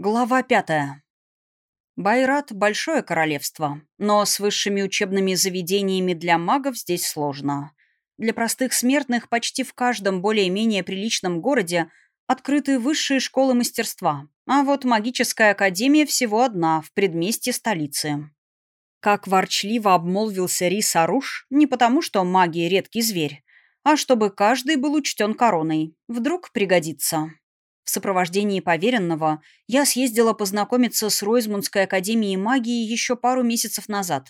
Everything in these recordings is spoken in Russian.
Глава пятая. Байрат – большое королевство, но с высшими учебными заведениями для магов здесь сложно. Для простых смертных почти в каждом более-менее приличном городе открыты высшие школы мастерства, а вот магическая академия всего одна в предместье столицы. Как ворчливо обмолвился Рис Аруш, не потому что магия – редкий зверь, а чтобы каждый был учтен короной. Вдруг пригодится. В сопровождении поверенного я съездила познакомиться с Ройзмундской академией магии еще пару месяцев назад,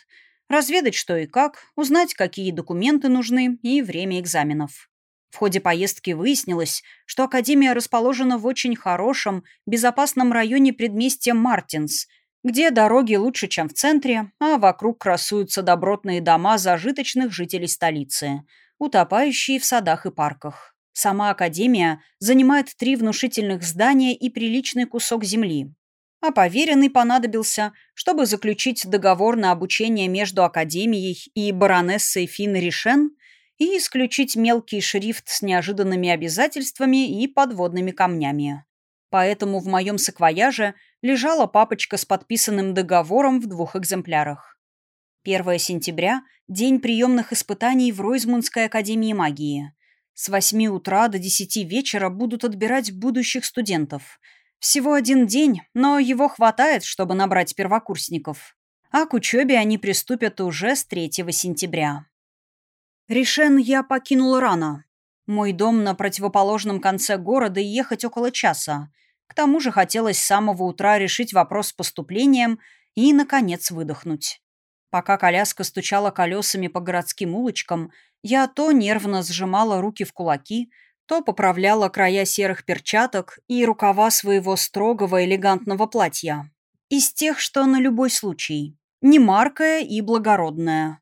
разведать что и как, узнать, какие документы нужны и время экзаменов. В ходе поездки выяснилось, что академия расположена в очень хорошем, безопасном районе предместья Мартинс, где дороги лучше, чем в центре, а вокруг красуются добротные дома зажиточных жителей столицы, утопающие в садах и парках. Сама Академия занимает три внушительных здания и приличный кусок земли. А поверенный понадобился, чтобы заключить договор на обучение между Академией и баронессой Фин Ришен и исключить мелкий шрифт с неожиданными обязательствами и подводными камнями. Поэтому в моем саквояже лежала папочка с подписанным договором в двух экземплярах. 1 сентября – день приемных испытаний в Ройзмундской академии магии. С восьми утра до десяти вечера будут отбирать будущих студентов. Всего один день, но его хватает, чтобы набрать первокурсников. А к учебе они приступят уже с 3 сентября. Решен я покинула рано. Мой дом на противоположном конце города и ехать около часа. К тому же хотелось с самого утра решить вопрос с поступлением и, наконец, выдохнуть. Пока коляска стучала колесами по городским улочкам, я то нервно сжимала руки в кулаки, то поправляла края серых перчаток и рукава своего строгого элегантного платья. Из тех, что на любой случай. Немаркая и благородная.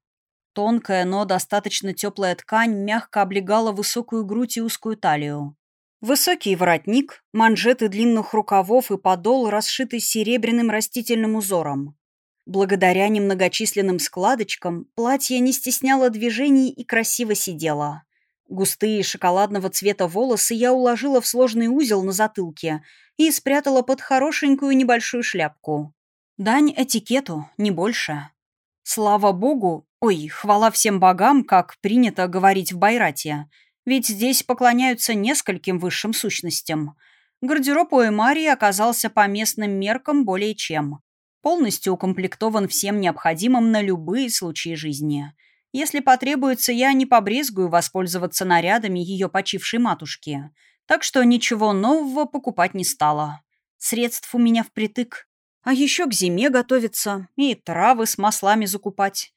Тонкая, но достаточно теплая ткань мягко облегала высокую грудь и узкую талию. Высокий воротник, манжеты длинных рукавов и подол расшиты серебряным растительным узором. Благодаря немногочисленным складочкам платье не стесняло движений и красиво сидело. Густые шоколадного цвета волосы я уложила в сложный узел на затылке и спрятала под хорошенькую небольшую шляпку. Дань этикету, не больше. Слава богу, ой, хвала всем богам, как принято говорить в Байрате, ведь здесь поклоняются нескольким высшим сущностям. Гардероб у Эмарии оказался по местным меркам более чем полностью укомплектован всем необходимым на любые случаи жизни. Если потребуется, я не побрезгую воспользоваться нарядами ее почившей матушки. Так что ничего нового покупать не стала. Средств у меня впритык. А еще к зиме готовиться и травы с маслами закупать.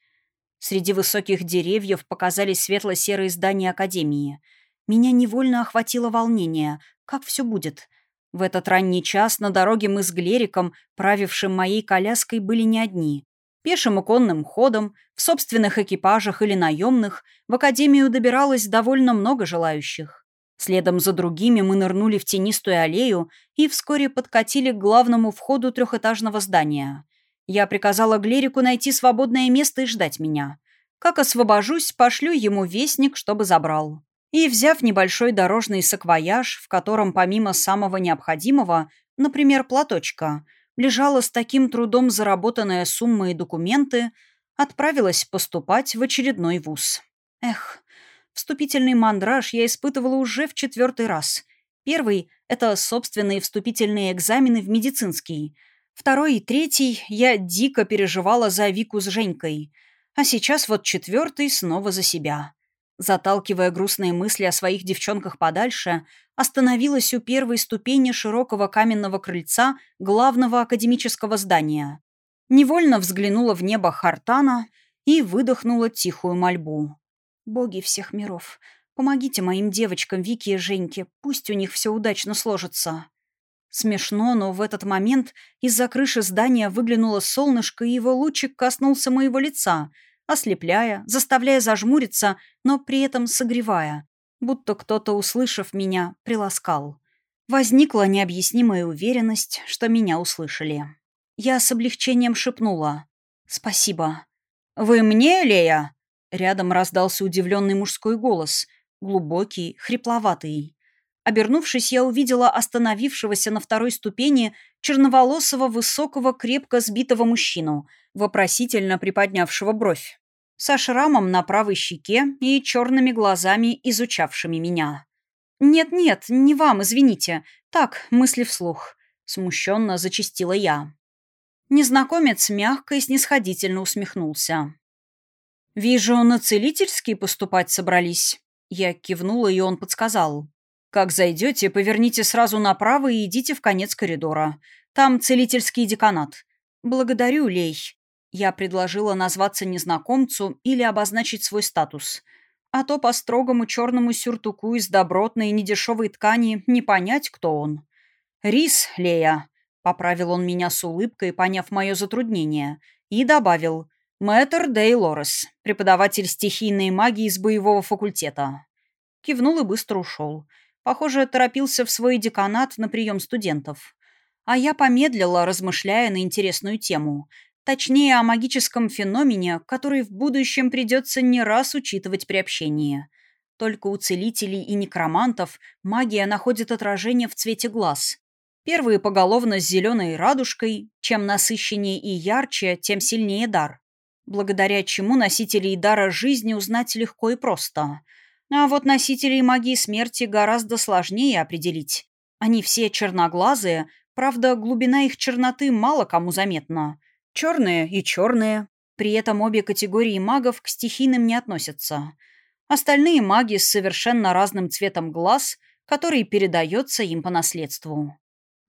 Среди высоких деревьев показались светло-серые здания Академии. Меня невольно охватило волнение. Как все будет? В этот ранний час на дороге мы с Глериком, правившим моей коляской, были не одни. Пешим и конным ходом, в собственных экипажах или наемных, в академию добиралось довольно много желающих. Следом за другими мы нырнули в тенистую аллею и вскоре подкатили к главному входу трехэтажного здания. Я приказала Глерику найти свободное место и ждать меня. Как освобожусь, пошлю ему вестник, чтобы забрал. И, взяв небольшой дорожный саквояж, в котором помимо самого необходимого, например, платочка, лежала с таким трудом заработанная сумма и документы, отправилась поступать в очередной вуз. Эх, вступительный мандраж я испытывала уже в четвертый раз. Первый — это собственные вступительные экзамены в медицинский. Второй и третий я дико переживала за Вику с Женькой. А сейчас вот четвертый снова за себя заталкивая грустные мысли о своих девчонках подальше, остановилась у первой ступени широкого каменного крыльца главного академического здания. Невольно взглянула в небо Хартана и выдохнула тихую мольбу. «Боги всех миров, помогите моим девочкам Вике и Женьке, пусть у них все удачно сложится». Смешно, но в этот момент из-за крыши здания выглянуло солнышко, и его лучик коснулся моего лица — ослепляя, заставляя зажмуриться, но при этом согревая, будто кто-то, услышав меня, приласкал. Возникла необъяснимая уверенность, что меня услышали. Я с облегчением шепнула. «Спасибо». «Вы мне, Лея?» Рядом раздался удивленный мужской голос, глубокий, хрипловатый. Обернувшись, я увидела остановившегося на второй ступени черноволосого, высокого, крепко сбитого мужчину, вопросительно приподнявшего бровь, со шрамом на правой щеке и черными глазами, изучавшими меня. «Нет-нет, не вам, извините. Так, мысли вслух», — смущенно зачастила я. Незнакомец мягко и снисходительно усмехнулся. «Вижу, на целительский поступать собрались». Я кивнула, и он подсказал. «Как зайдете, поверните сразу направо и идите в конец коридора. Там целительский деканат. Благодарю, Лей». Я предложила назваться незнакомцу или обозначить свой статус. А то по строгому черному сюртуку из добротной и недешевой ткани не понять, кто он. «Рис, Лея», — поправил он меня с улыбкой, поняв мое затруднение, и добавил «Мэтр Дей Лорес, преподаватель стихийной магии из боевого факультета». Кивнул и быстро ушел. Похоже, торопился в свой деканат на прием студентов. А я помедлила, размышляя на интересную тему. Точнее, о магическом феномене, который в будущем придется не раз учитывать при общении. Только у целителей и некромантов магия находит отражение в цвете глаз. Первые поголовно с зеленой радужкой, чем насыщеннее и ярче, тем сильнее дар. Благодаря чему носителей дара жизни узнать легко и просто – а вот носителей магии смерти гораздо сложнее определить. Они все черноглазые, правда, глубина их черноты мало кому заметна. Черные и черные. При этом обе категории магов к стихийным не относятся. Остальные маги с совершенно разным цветом глаз, который передается им по наследству.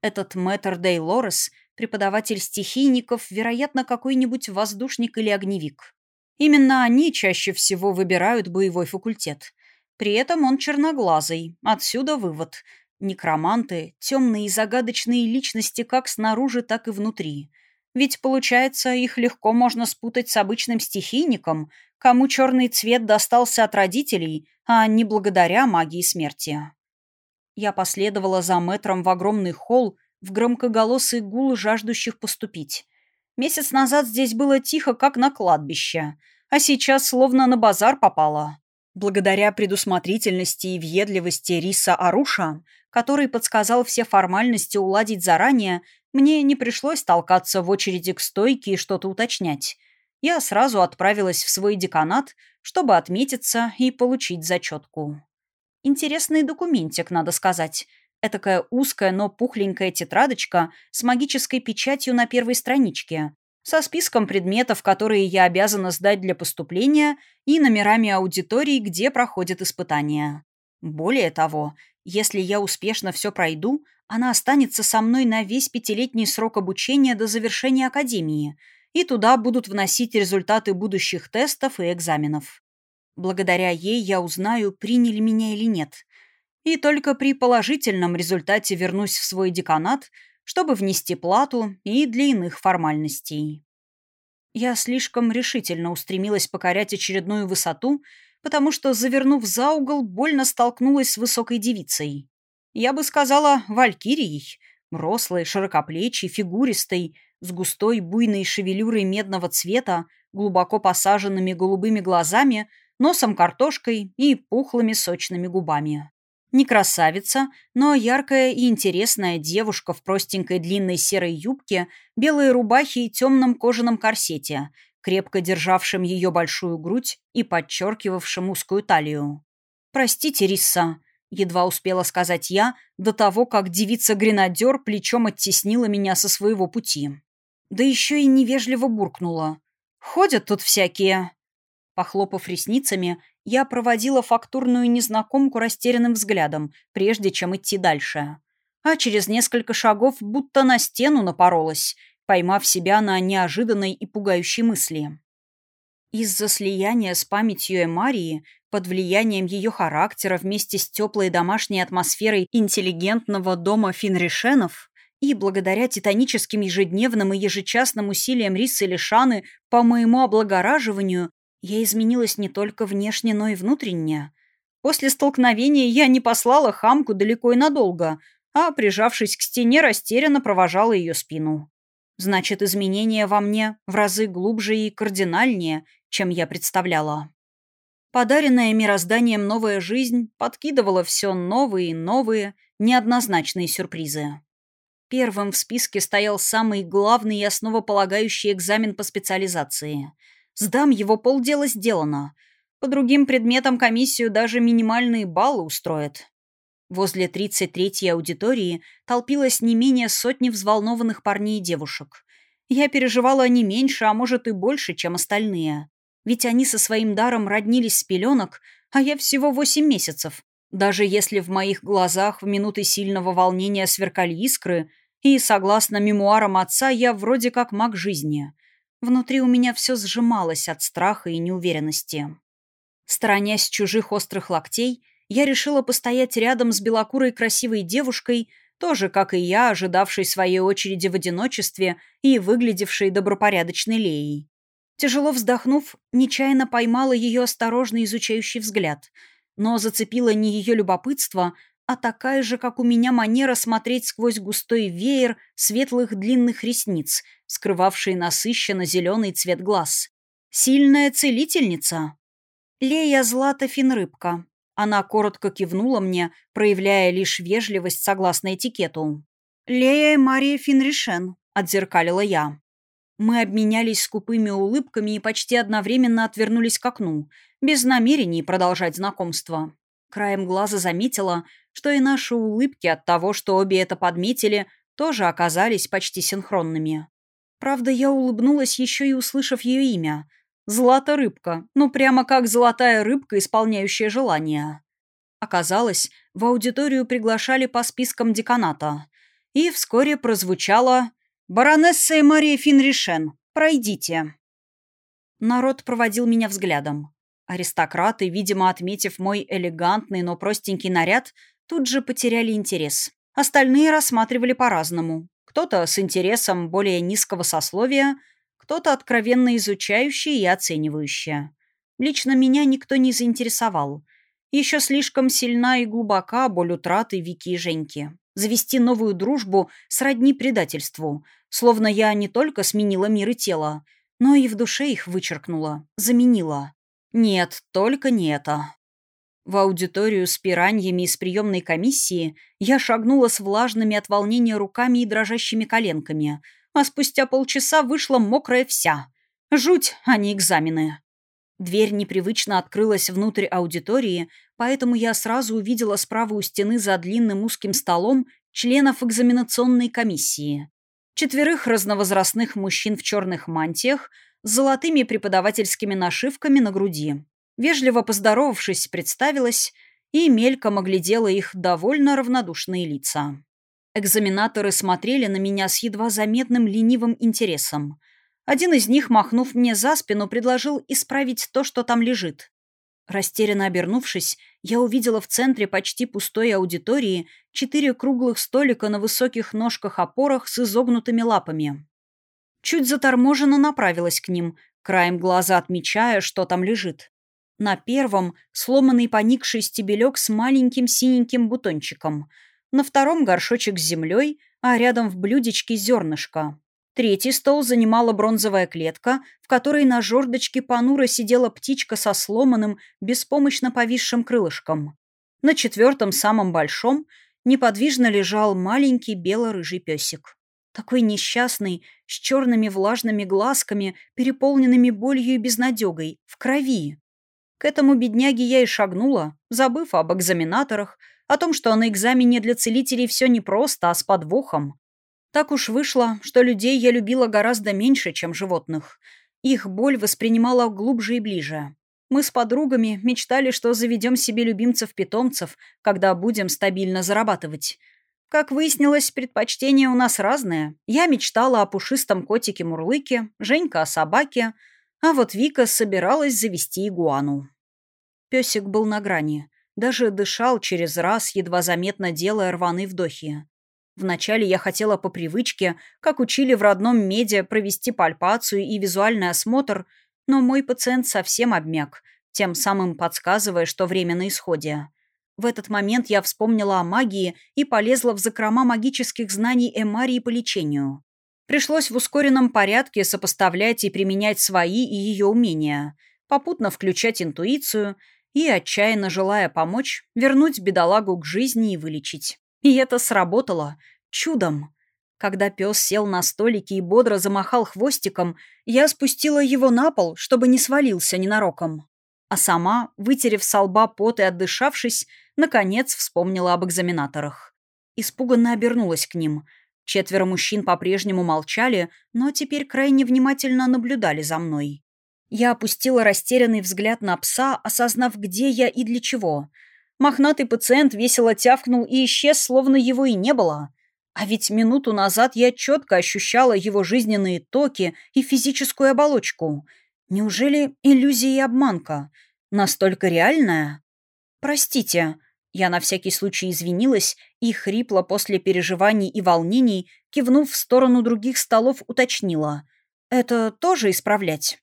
Этот мэтр Дей Лорес, преподаватель стихийников, вероятно, какой-нибудь воздушник или огневик. Именно они чаще всего выбирают боевой факультет. При этом он черноглазый. Отсюда вывод. Некроманты – темные и загадочные личности как снаружи, так и внутри. Ведь, получается, их легко можно спутать с обычным стихийником, кому черный цвет достался от родителей, а не благодаря магии смерти. Я последовала за мэтром в огромный холл, в громкоголосый гул жаждущих поступить. Месяц назад здесь было тихо, как на кладбище, а сейчас словно на базар попало. Благодаря предусмотрительности и въедливости Риса Аруша, который подсказал все формальности уладить заранее, мне не пришлось толкаться в очереди к стойке и что-то уточнять. Я сразу отправилась в свой деканат, чтобы отметиться и получить зачетку. Интересный документик, надо сказать. Этакая узкая, но пухленькая тетрадочка с магической печатью на первой страничке, со списком предметов, которые я обязана сдать для поступления, и номерами аудиторий, где проходят испытания. Более того, если я успешно все пройду, она останется со мной на весь пятилетний срок обучения до завершения академии, и туда будут вносить результаты будущих тестов и экзаменов. Благодаря ей я узнаю, приняли меня или нет. И только при положительном результате вернусь в свой деканат – чтобы внести плату и для иных формальностей. Я слишком решительно устремилась покорять очередную высоту, потому что, завернув за угол, больно столкнулась с высокой девицей. Я бы сказала, валькирией, рослой, широкоплечей, фигуристой, с густой буйной шевелюрой медного цвета, глубоко посаженными голубыми глазами, носом картошкой и пухлыми сочными губами. Не красавица, но яркая и интересная девушка в простенькой длинной серой юбке, белой рубахе и темном кожаном корсете, крепко державшем ее большую грудь и подчеркивавшем узкую талию. «Простите, Рисса», — едва успела сказать я, до того, как девица-гренадер плечом оттеснила меня со своего пути. Да еще и невежливо буркнула. «Ходят тут всякие». Похлопав ресницами, я проводила фактурную незнакомку растерянным взглядом, прежде чем идти дальше. А через несколько шагов будто на стену напоролась, поймав себя на неожиданной и пугающей мысли. Из-за слияния с памятью Эмарии, под влиянием ее характера вместе с теплой домашней атмосферой интеллигентного дома Финришенов и благодаря титаническим ежедневным и ежечасным усилиям Рисы Лишаны по моему облагораживанию, я изменилась не только внешне, но и внутренне. После столкновения я не послала хамку далеко и надолго, а, прижавшись к стене, растерянно провожала ее спину. Значит, изменения во мне в разы глубже и кардинальнее, чем я представляла. Подаренная мирозданием новая жизнь подкидывала все новые и новые, неоднозначные сюрпризы. Первым в списке стоял самый главный и основополагающий экзамен по специализации. Сдам его, полдела сделано. По другим предметам комиссию даже минимальные баллы устроят. Возле 33-й аудитории толпилось не менее сотни взволнованных парней и девушек. Я переживала не меньше, а может и больше, чем остальные. Ведь они со своим даром роднились с пеленок, а я всего восемь месяцев. Даже если в моих глазах в минуты сильного волнения сверкали искры, и, согласно мемуарам отца, я вроде как маг жизни. Внутри у меня все сжималось от страха и неуверенности. Сторонясь чужих острых локтей, я решила постоять рядом с белокурой красивой девушкой, тоже, как и я, ожидавшей своей очереди в одиночестве и выглядевшей добропорядочной Леей. Тяжело вздохнув, нечаянно поймала ее осторожно изучающий взгляд, но зацепила не ее любопытство, а такая же, как у меня, манера смотреть сквозь густой веер светлых длинных ресниц, скрывавший насыщенно зеленый цвет глаз. Сильная целительница. Лея Злата Финрыбка. Она коротко кивнула мне, проявляя лишь вежливость согласно этикету. «Лея Мария Финришен», — отзеркалила я. Мы обменялись скупыми улыбками и почти одновременно отвернулись к окну, без намерений продолжать знакомство. Краем глаза заметила, что и наши улыбки от того, что обе это подметили, тоже оказались почти синхронными. Правда, я улыбнулась еще и услышав ее имя. Злата рыбка. Ну, прямо как золотая рыбка, исполняющая желания. Оказалось, в аудиторию приглашали по спискам деканата. И вскоре прозвучало «Баронесса Мария Финришен, пройдите». Народ проводил меня взглядом. Аристократы, видимо, отметив мой элегантный, но простенький наряд, тут же потеряли интерес. Остальные рассматривали по-разному. Кто-то с интересом более низкого сословия, кто-то откровенно изучающий и оценивающий. Лично меня никто не заинтересовал. Еще слишком сильна и глубока боль утраты Вики и Женьки. Завести новую дружбу сродни предательству, словно я не только сменила мир и тело, но и в душе их вычеркнула, заменила. Нет, только не это. В аудиторию с пираньями из приемной комиссии я шагнула с влажными от волнения руками и дрожащими коленками, а спустя полчаса вышла мокрая вся. Жуть, а не экзамены. Дверь непривычно открылась внутрь аудитории, поэтому я сразу увидела справа у стены за длинным узким столом членов экзаменационной комиссии. Четверых разновозрастных мужчин в черных мантиях – с золотыми преподавательскими нашивками на груди. Вежливо поздоровавшись, представилась и мельком оглядела их довольно равнодушные лица. Экзаменаторы смотрели на меня с едва заметным ленивым интересом. Один из них, махнув мне за спину, предложил исправить то, что там лежит. Растерянно обернувшись, я увидела в центре почти пустой аудитории четыре круглых столика на высоких ножках-опорах с изогнутыми лапами. Чуть заторможенно направилась к ним, краем глаза отмечая, что там лежит. На первом — сломанный поникший стебелек с маленьким синеньким бутончиком. На втором — горшочек с землей, а рядом в блюдечке зернышко. Третий стол занимала бронзовая клетка, в которой на жердочке понуро сидела птичка со сломанным, беспомощно повисшим крылышком. На четвертом, самом большом, неподвижно лежал маленький бело-рыжий песик. Такой несчастный, с черными влажными глазками, переполненными болью и безнадегой, в крови. К этому бедняге я и шагнула, забыв об экзаменаторах, о том, что на экзамене для целителей все непросто, а с подвохом. Так уж вышло, что людей я любила гораздо меньше, чем животных. Их боль воспринимала глубже и ближе. Мы с подругами мечтали, что заведем себе любимцев-питомцев, когда будем стабильно зарабатывать. Как выяснилось, предпочтения у нас разные. Я мечтала о пушистом котике-мурлыке, Женька о собаке, а вот Вика собиралась завести игуану. Песик был на грани. Даже дышал через раз, едва заметно делая рваные вдохи. Вначале я хотела по привычке, как учили в родном меде, провести пальпацию и визуальный осмотр, но мой пациент совсем обмяк, тем самым подсказывая, что время на исходе. В этот момент я вспомнила о магии и полезла в закрома магических знаний Эмарии по лечению. Пришлось в ускоренном порядке сопоставлять и применять свои и ее умения. попутно включать интуицию и, отчаянно желая помочь, вернуть бедолагу к жизни и вылечить. И это сработало. Чудом. Когда пес сел на столике и бодро замахал хвостиком, я спустила его на пол, чтобы не свалился ненароком. А сама, вытерев со лба пот и отдышавшись, наконец вспомнила об экзаменаторах. Испуганно обернулась к ним. Четверо мужчин по-прежнему молчали, но теперь крайне внимательно наблюдали за мной. Я опустила растерянный взгляд на пса, осознав, где я и для чего. Мохнатый пациент весело тявкнул и исчез, словно его и не было. А ведь минуту назад я четко ощущала его жизненные токи и физическую оболочку. Неужели иллюзия и обманка? Настолько реальная? Простите, я на всякий случай извинилась и хрипло после переживаний и волнений, кивнув в сторону других столов, уточнила. «Это тоже исправлять?»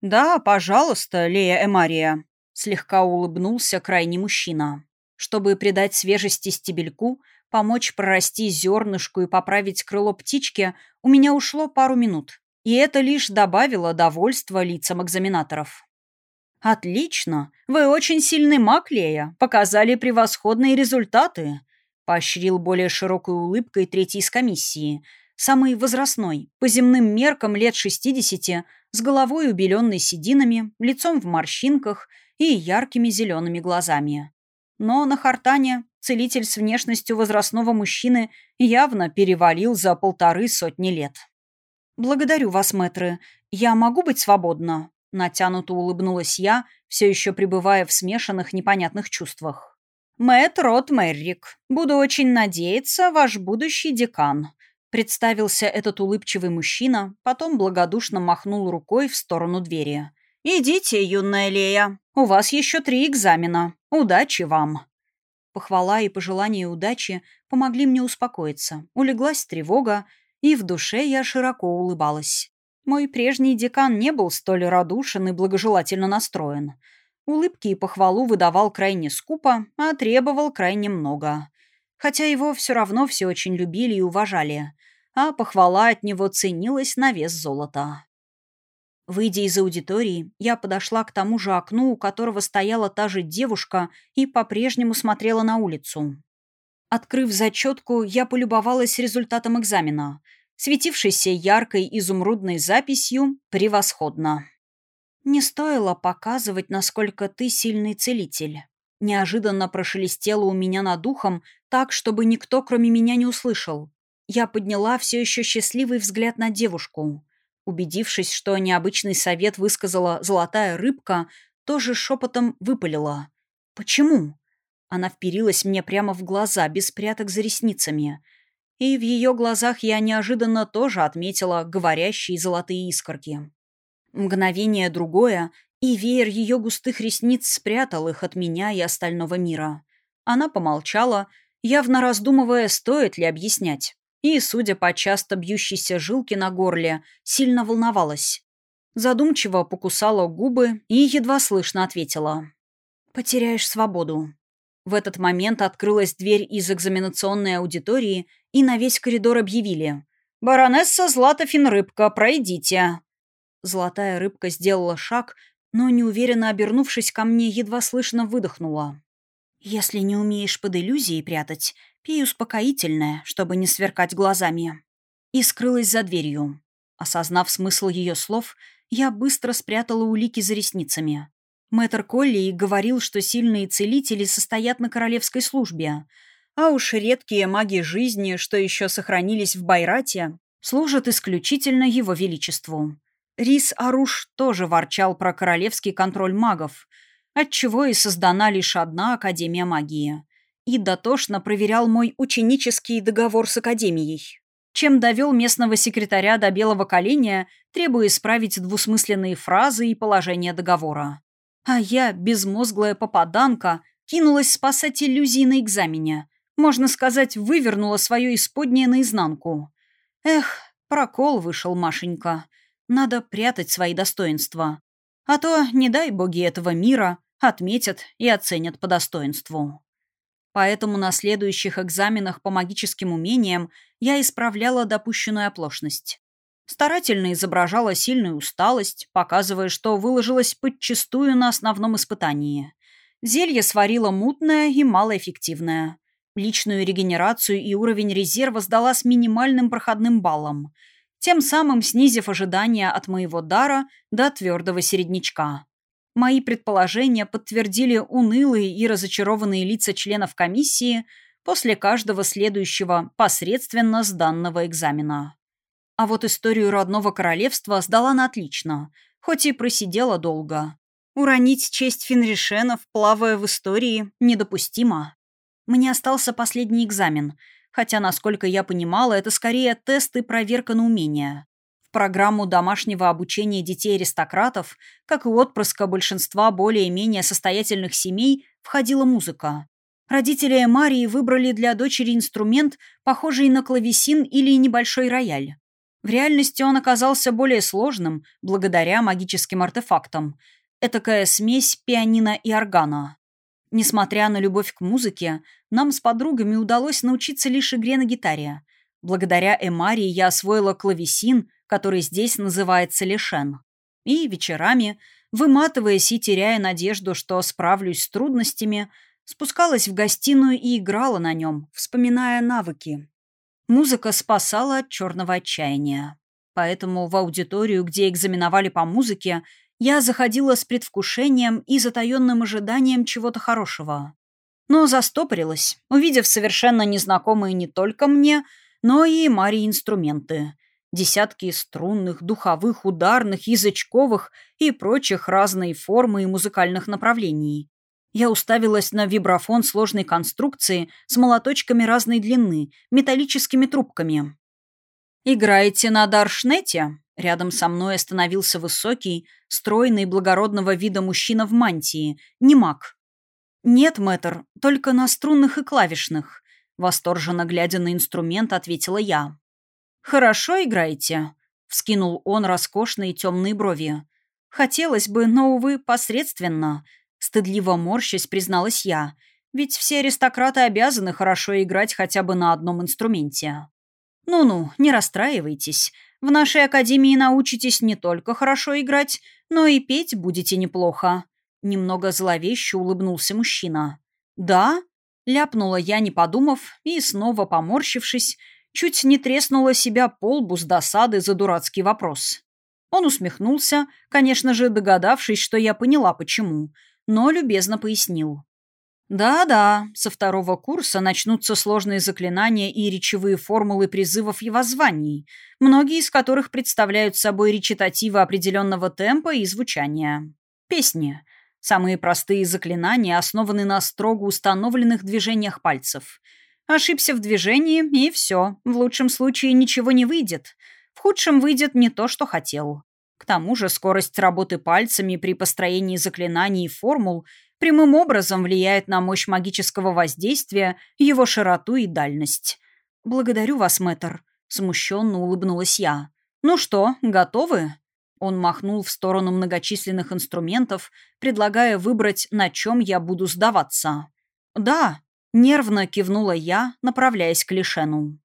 «Да, пожалуйста, Лея Эмария», — слегка улыбнулся крайний мужчина. Чтобы придать свежести стебельку, помочь прорасти зернышку и поправить крыло птички, у меня ушло пару минут. И это лишь добавило довольства лицам экзаменаторов. «Отлично! Вы очень сильный маг, Лея. Показали превосходные результаты», — поощрил более широкой улыбкой третий из комиссии — самый возрастной, по земным меркам лет 60, с головой убеленной сединами, лицом в морщинках и яркими зелеными глазами. Но на Хартане целитель с внешностью возрастного мужчины явно перевалил за полторы сотни лет. «Благодарю вас, мэтры. Я могу быть свободна?» Натянуто улыбнулась я, все еще пребывая в смешанных непонятных чувствах. «Мэтт Рот Меррик. Буду очень надеяться, ваш будущий декан», Представился этот улыбчивый мужчина, потом благодушно махнул рукой в сторону двери. «Идите, юная Лея, у вас еще три экзамена. Удачи вам!» Похвала и пожелания удачи помогли мне успокоиться. Улеглась тревога, и в душе я широко улыбалась. Мой прежний декан не был столь радушен и благожелательно настроен. Улыбки и похвалу выдавал крайне скупо, а требовал крайне много хотя его все равно все очень любили и уважали, а похвала от него ценилась на вес золота. Выйдя из аудитории, я подошла к тому же окну, у которого стояла та же девушка и по-прежнему смотрела на улицу. Открыв зачетку, я полюбовалась результатом экзамена, светившейся яркой изумрудной записью «Превосходно». Не стоило показывать, насколько ты сильный целитель. Неожиданно прошелестело у меня над ухом, так, чтобы никто, кроме меня, не услышал. Я подняла все еще счастливый взгляд на девушку. Убедившись, что необычный совет высказала золотая рыбка, тоже шепотом выпалила. «Почему?» Она вперилась мне прямо в глаза, без пряток за ресницами. И в ее глазах я неожиданно тоже отметила говорящие золотые искорки. Мгновение другое, и веер ее густых ресниц спрятал их от меня и остального мира. Она помолчала, явно раздумывая, стоит ли объяснять. И, судя по часто бьющейся жилке на горле, сильно волновалась. Задумчиво покусала губы и едва слышно ответила. «Потеряешь свободу». В этот момент открылась дверь из экзаменационной аудитории, и на весь коридор объявили. «Баронесса Злата Финрыбка, пройдите». Золотая рыбка сделала шаг, но, неуверенно обернувшись ко мне, едва слышно выдохнула. «Если не умеешь под иллюзией прятать, пей успокоительное, чтобы не сверкать глазами». И скрылась за дверью. Осознав смысл ее слов, я быстро спрятала улики за ресницами. Мэтр Колли говорил, что сильные целители состоят на королевской службе, а уж редкие маги жизни, что еще сохранились в Байрате, служат исключительно его величеству. Рис Аруш тоже ворчал про королевский контроль магов, отчего и создана лишь одна Академия магии. И дотошно проверял мой ученический договор с Академией, чем довел местного секретаря до белого коленя, требуя исправить двусмысленные фразы и положения договора. А я, безмозглая попаданка, кинулась спасать иллюзии на экзамене. Можно сказать, вывернула свое исподнее наизнанку. Эх, прокол вышел, Машенька. Надо прятать свои достоинства. А то, не дай боги этого мира, отметят и оценят по достоинству. Поэтому на следующих экзаменах по магическим умениям я исправляла допущенную оплошность. Старательно изображала сильную усталость, показывая, что выложилась подчистую на основном испытании. Зелье сварила мутное и малоэффективное. Личную регенерацию и уровень резерва сдала с минимальным проходным баллом, тем самым снизив ожидания от моего дара до твердого середнячка. Мои предположения подтвердили унылые и разочарованные лица членов комиссии после каждого следующего посредственно сданного экзамена. А вот историю родного королевства сдала на отлично, хоть и просидела долго. Уронить честь Фенришенов, плавая в истории, недопустимо. Мне остался последний экзамен, хотя, насколько я понимала, это скорее тест и проверка на умения. Программу домашнего обучения детей-аристократов, как и отпрыска большинства более-менее состоятельных семей, входила музыка. Родители Марии выбрали для дочери инструмент, похожий на клавесин или небольшой рояль. В реальности он оказался более сложным, благодаря магическим артефактам. Этакая смесь пианино и органа. Несмотря на любовь к музыке, нам с подругами удалось научиться лишь игре на гитаре. Благодаря Эмарии я освоила клавесин, который здесь называется лишен. И вечерами, выматываясь и теряя надежду, что справлюсь с трудностями, спускалась в гостиную и играла на нем, вспоминая навыки. Музыка спасала от черного отчаяния. Поэтому в аудиторию, где экзаменовали по музыке, я заходила с предвкушением и затаенным ожиданием чего-то хорошего. Но застопорилась, увидев совершенно незнакомые не только мне, но и Марии инструменты. Десятки струнных, духовых, ударных, язычковых и прочих разной формы и музыкальных направлений. Я уставилась на вибрафон сложной конструкции с молоточками разной длины, металлическими трубками. «Играете на даршнете?» Рядом со мной остановился высокий, стройный, благородного вида мужчина в мантии, не маг. «Нет, мэтр, только на струнных и клавишных», — восторженно глядя на инструмент, ответила я. «Хорошо играете», — вскинул он роскошные темные брови. «Хотелось бы, но, увы, посредственно», — стыдливо морщась призналась я, «ведь все аристократы обязаны хорошо играть хотя бы на одном инструменте». «Ну-ну, не расстраивайтесь. В нашей академии научитесь не только хорошо играть, но и петь будете неплохо». Немного зловеще улыбнулся мужчина. «Да?» — ляпнула я, не подумав, и, снова поморщившись, чуть не треснула себя по лбу с досады за дурацкий вопрос. Он усмехнулся, конечно же, догадавшись, что я поняла, почему, но любезно пояснил. Да-да, со второго курса начнутся сложные заклинания и речевые формулы призывов и воззваний, многие из которых представляют собой речитативы определенного темпа и звучания. Песни. Самые простые заклинания основаны на строго установленных движениях пальцев. Ошибся в движении, и все. В лучшем случае ничего не выйдет. В худшем выйдет не то, что хотел. К тому же скорость работы пальцами при построении заклинаний и формул – прямым образом влияет на мощь магического воздействия, его широту и дальность. «Благодарю вас, мэтр», — смущенно улыбнулась я. «Ну что, готовы?» Он махнул в сторону многочисленных инструментов, предлагая выбрать, на чем я буду сдаваться. «Да», — нервно кивнула я, направляясь к Лишену.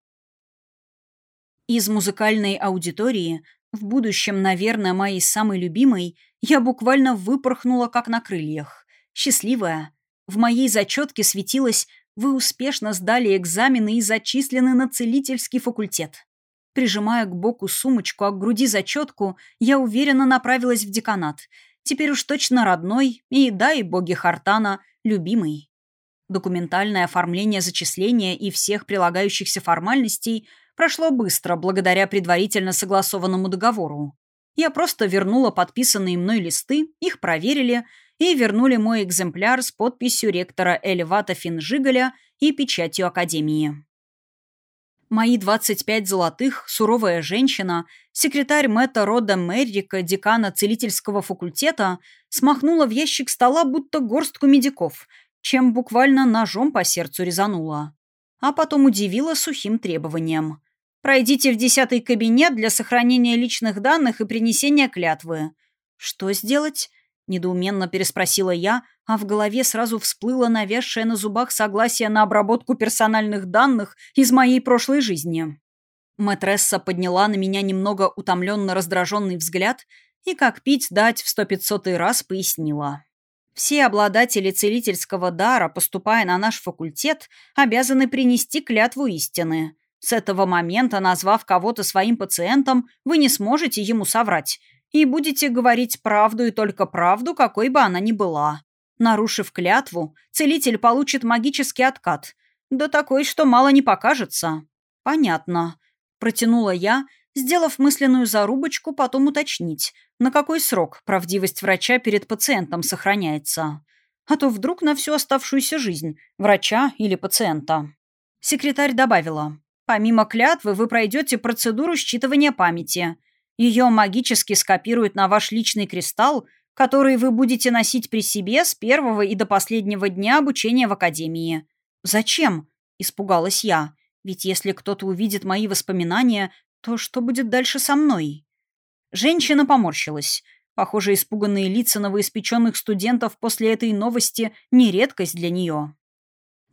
Из музыкальной аудитории, в будущем, наверное, моей самой любимой, я буквально выпорхнула как на крыльях. Счастливая. В моей зачетке светилось «Вы успешно сдали экзамены и зачислены на целительский факультет». Прижимая к боку сумочку, а к груди зачетку, я уверенно направилась в деканат. Теперь уж точно родной и, дай боги Хартана, любимый. Документальное оформление зачисления и всех прилагающихся формальностей прошло быстро благодаря предварительно согласованному договору. Я просто вернула подписанные мной листы, их проверили – и вернули мой экземпляр с подписью ректора Эльвата Финжигаля и печатью Академии. Мои 25 золотых, суровая женщина, секретарь Мэтта Рода Меррика, декана целительского факультета, смахнула в ящик стола будто горстку медиков, чем буквально ножом по сердцу резанула. А потом удивила сухим требованием. «Пройдите в десятый кабинет для сохранения личных данных и принесения клятвы». «Что сделать?» Недоуменно переспросила я, а в голове сразу всплыло навязшее на зубах согласие на обработку персональных данных из моей прошлой жизни. Мэтресса подняла на меня немного утомленно раздраженный взгляд и, как пить дать, в сто пятьсотый раз пояснила. Все обладатели целительского дара, поступая на наш факультет, обязаны принести клятву истины. С этого момента, назвав кого-то своим пациентом, вы не сможете ему соврать и будете говорить правду и только правду, какой бы она ни была. Нарушив клятву, целитель получит магический откат. Да такой, что мало не покажется. Понятно. Протянула я, сделав мысленную зарубочку, потом уточнить, на какой срок правдивость врача перед пациентом сохраняется. А то вдруг на всю оставшуюся жизнь врача или пациента. Секретарь добавила, помимо клятвы вы пройдете процедуру считывания памяти. Ее магически скопируют на ваш личный кристалл, который вы будете носить при себе с первого и до последнего дня обучения в академии. «Зачем?» – испугалась я. «Ведь если кто-то увидит мои воспоминания, то что будет дальше со мной? Женщина поморщилась. Похоже, испуганные лица новоиспеченных студентов после этой новости – не редкость для нее.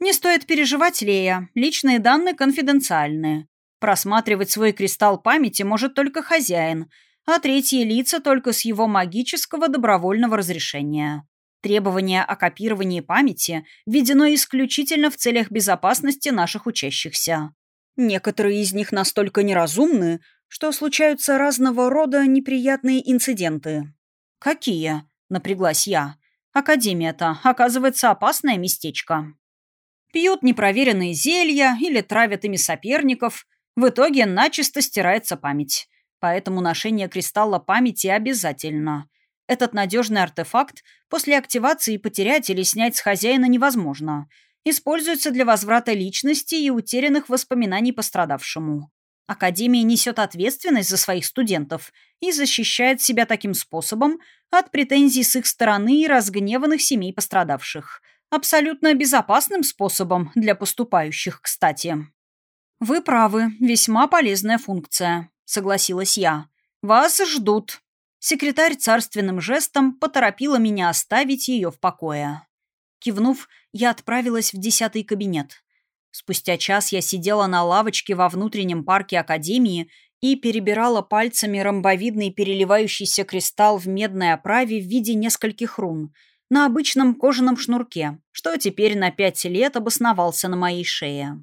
«Не стоит переживать, Лея. Личные данные конфиденциальны. Просматривать свой кристалл памяти может только хозяин, а третьи лица только с его магического добровольного разрешения. Требование о копировании памяти введено исключительно в целях безопасности наших учащихся. Некоторые из них настолько неразумны, что случаются разного рода неприятные инциденты. «Какие?» — напряглась я. «Академия-то, оказывается, опасное местечко. Пьют непроверенные зелья или травят ими соперников. В итоге начисто стирается память. Поэтому ношение кристалла памяти обязательно. Этот надежный артефакт после активации потерять или снять с хозяина невозможно — используется для возврата личности и утерянных воспоминаний пострадавшему. Академия несет ответственность за своих студентов и защищает себя таким способом от претензий с их стороны и разгневанных семей пострадавших. Абсолютно безопасным способом для поступающих, кстати. «Вы правы, весьма полезная функция», — согласилась я. «Вас ждут». Секретарь царственным жестом поторопила меня оставить ее в покое. Кивнув, я отправилась в десятый кабинет. Спустя час я сидела на лавочке во внутреннем парке Академии и перебирала пальцами ромбовидный переливающийся кристалл в медной оправе в виде нескольких рун на обычном кожаном шнурке, что теперь на пять лет обосновался на моей шее.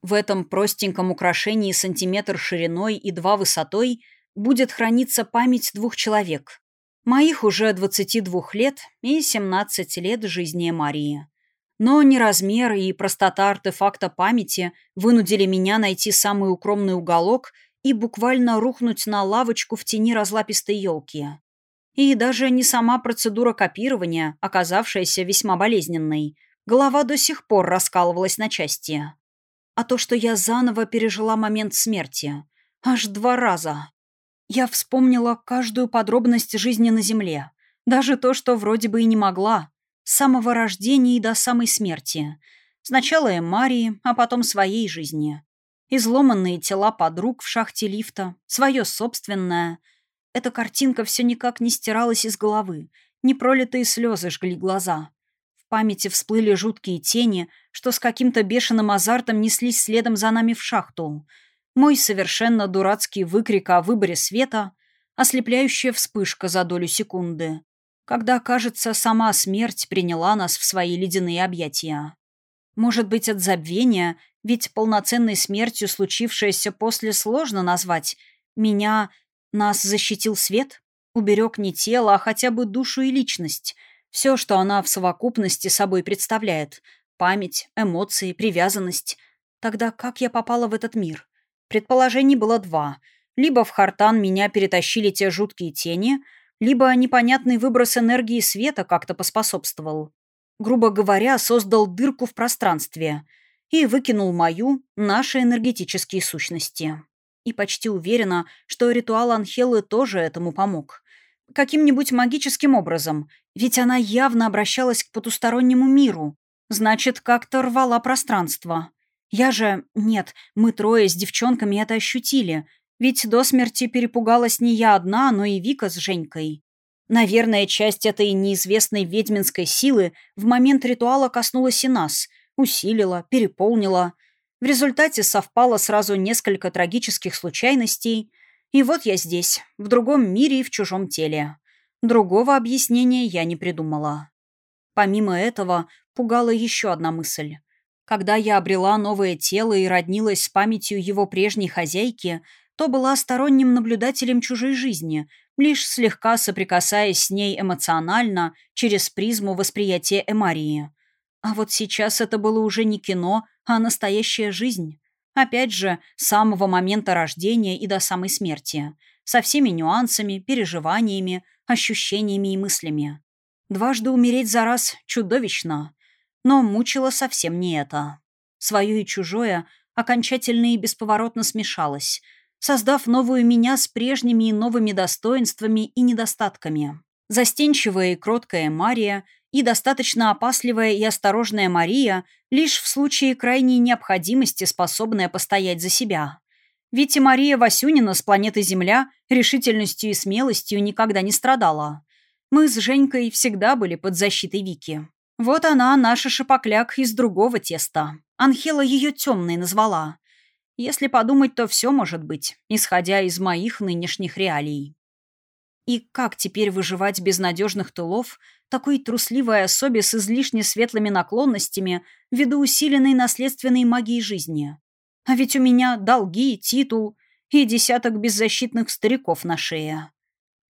В этом простеньком украшении сантиметр шириной и два высотой будет храниться память двух человек, Моих уже 22 лет и 17 лет жизни Марии. Но ни размер и простота артефакта памяти вынудили меня найти самый укромный уголок и буквально рухнуть на лавочку в тени разлапистой елки. И даже не сама процедура копирования, оказавшаяся весьма болезненной, голова до сих пор раскалывалась на части. А то, что я заново пережила момент смерти. Аж два раза. Я вспомнила каждую подробность жизни на Земле. Даже то, что вроде бы и не могла. С самого рождения и до самой смерти. Сначала Эмарии, а потом своей жизни. Изломанные тела подруг в шахте лифта. Свое собственное. Эта картинка все никак не стиралась из головы. Непролитые слезы жгли глаза. В памяти всплыли жуткие тени, что с каким-то бешеным азартом неслись следом за нами в шахту — мой совершенно дурацкий выкрик о выборе света, ослепляющая вспышка за долю секунды, когда, кажется, сама смерть приняла нас в свои ледяные объятия. Может быть, от забвения, ведь полноценной смертью, случившееся после, сложно назвать. Меня, нас защитил свет, уберег не тело, а хотя бы душу и личность. Все, что она в совокупности собой представляет. Память, эмоции, привязанность. Тогда как я попала в этот мир? Предположений было два. Либо в Хартан меня перетащили те жуткие тени, либо непонятный выброс энергии света как-то поспособствовал. Грубо говоря, создал дырку в пространстве и выкинул мою, наши энергетические сущности. И почти уверена, что ритуал Анхелы тоже этому помог. Каким-нибудь магическим образом, ведь она явно обращалась к потустороннему миру. Значит, как-то рвала пространство. Я же... Нет, мы трое с девчонками это ощутили. Ведь до смерти перепугалась не я одна, но и Вика с Женькой. Наверное, часть этой неизвестной ведьминской силы в момент ритуала коснулась и нас. Усилила, переполнила. В результате совпало сразу несколько трагических случайностей, и вот я здесь, в другом мире и в чужом теле. Другого объяснения я не придумала. Помимо этого, пугала еще одна мысль. Когда я обрела новое тело и роднилась с памятью его прежней хозяйки, то была сторонним наблюдателем чужой жизни, лишь слегка соприкасаясь с ней эмоционально через призму восприятия Эмарии. А вот сейчас это было уже не кино, а настоящая жизнь. Опять же, с самого момента рождения и до самой смерти. Со всеми нюансами, переживаниями, ощущениями и мыслями. Дважды умереть за раз чудовищно. Но мучило совсем не это. Свое и чужое окончательно и бесповоротно смешалось, создав новую меня с прежними и новыми достоинствами и недостатками. Застенчивая и кроткая Мария и достаточно опасливая и осторожная Мария лишь в случае крайней необходимости способная постоять за себя. Ведь и Мария Васюнина с планеты Земля решительностью и смелостью никогда не страдала. Мы с Женькой всегда были под защитой Вики. Вот она, наша шипокляк из другого теста. Анхела ее темной назвала. Если подумать, то все может быть, исходя из моих нынешних реалий. И как теперь выживать без надежных тылов такой трусливой особе с излишне светлыми наклонностями ввиду усиленной наследственной магии жизни? А ведь у меня долги, титул и десяток беззащитных стариков на шее.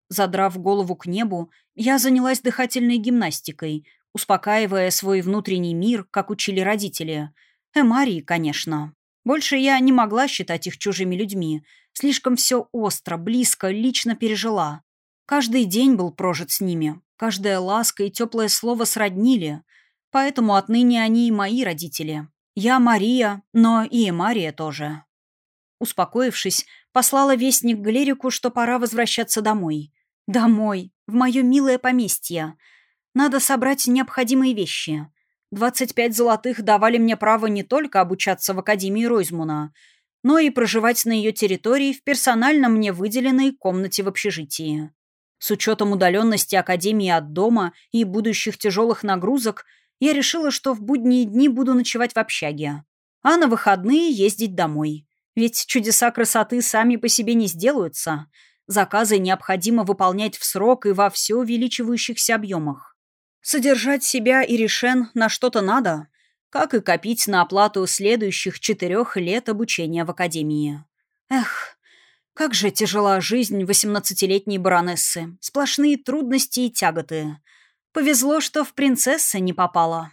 Задрав голову к небу, я занялась дыхательной гимнастикой, успокаивая свой внутренний мир, как учили родители. Эмарии, конечно. Больше я не могла считать их чужими людьми. Слишком все остро, близко, лично пережила. Каждый день был прожит с ними. Каждая ласка и теплое слово сроднили. Поэтому отныне они и мои родители. Я Мария, но и Мария тоже. Успокоившись, послала вестник Глерику, что пора возвращаться домой. Домой, в мое милое поместье. Надо собрать необходимые вещи. 25 золотых давали мне право не только обучаться в Академии Ройзмуна, но и проживать на ее территории в персонально мне выделенной комнате в общежитии. С учетом удаленности Академии от дома и будущих тяжелых нагрузок, я решила, что в будние дни буду ночевать в общаге, а на выходные ездить домой. Ведь чудеса красоты сами по себе не сделаются. Заказы необходимо выполнять в срок и во все увеличивающихся объемах. Содержать себя и Решен на что-то надо, как и копить на оплату следующих четырех лет обучения в академии. Эх, как же тяжела жизнь восемнадцатилетней баронессы. Сплошные трудности и тяготы. Повезло, что в принцессы не попала.